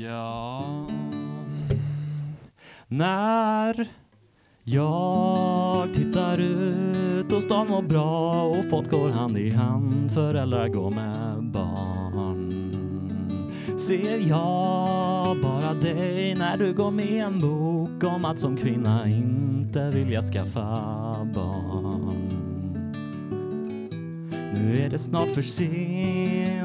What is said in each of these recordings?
Ja... När jag tittar ut och stan mår bra och folk går hand i hand, föräldrar går med barn. Ser jag bara dig när du går med en bok om att som kvinna inte vilja skaffa barn. Nu är det snart för sent,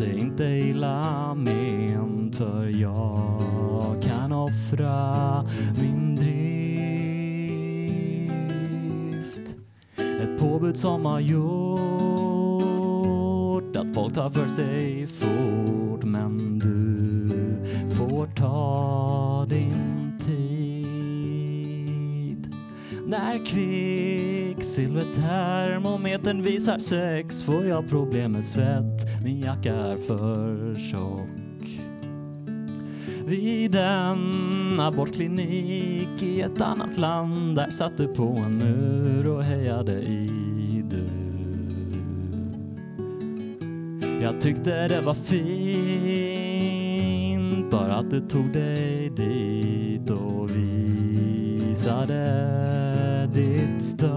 det är inte illa ment för jag kan offra min drift. Ett påbud som har gjort att folk tar för sig fort men du får ta din När kvicksilvertermometern visar sex får jag problem med svett, min jacka är för tjock. Vid en abortklinik i ett annat land där satt du på en mur och hejade i du. Jag tyckte det var fint bara att du tog dig dit och vi visade ditt stöd.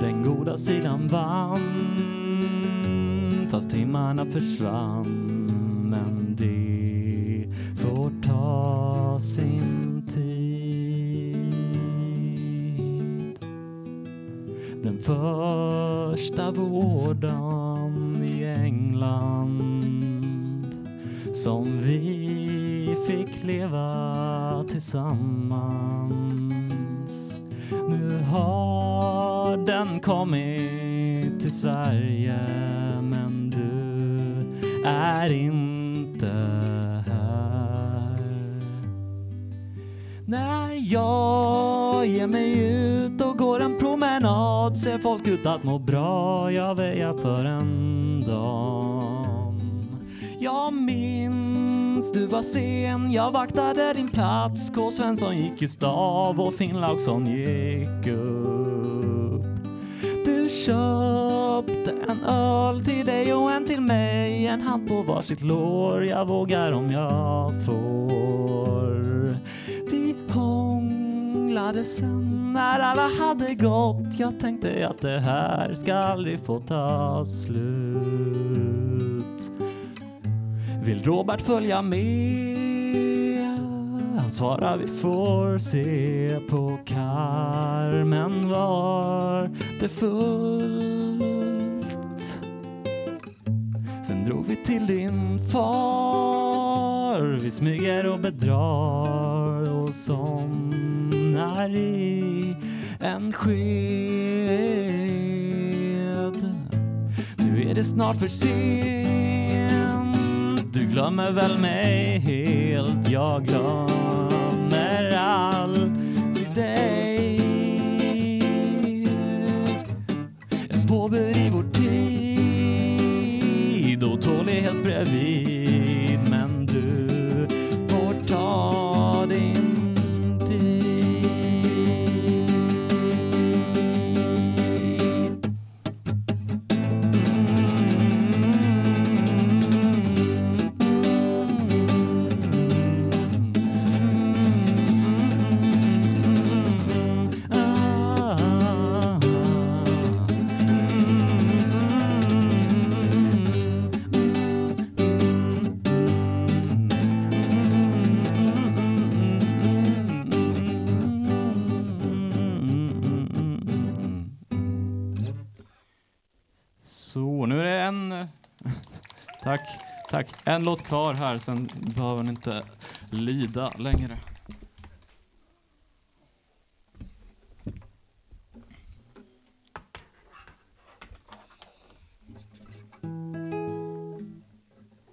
Den goda sidan vann fast timmarna försvann men det får ta sin tid. Den första vårdagen i England som vi fick leva tillsammans. Nu har den kommit till Sverige men du är inte här. När jag ger mig ut och går en promenad ser folk ut att må bra, jag väjar för en dam. Jag minns du var sen, jag vaktade din plats. K. Svensson gick i stav och Finn Laugsson gick upp. Du köpte en öl till dig och en till mig, en hand på varsitt lår. Jag vågar om jag får. Vi hånglade sen när alla hade gått. Jag tänkte att det här ska aldrig få ta slut. Vill Robert följa med? Han svarar vi får se på Carmen var det fullt. Sen drog vi till din far. Vi smyger och bedrar och somnar i en sked. Nu är det snart för sent. Du glömmer väl mig helt. Jag glömmer allt. dig. Tack, tack. En låt kvar här, sen behöver ni inte lida längre.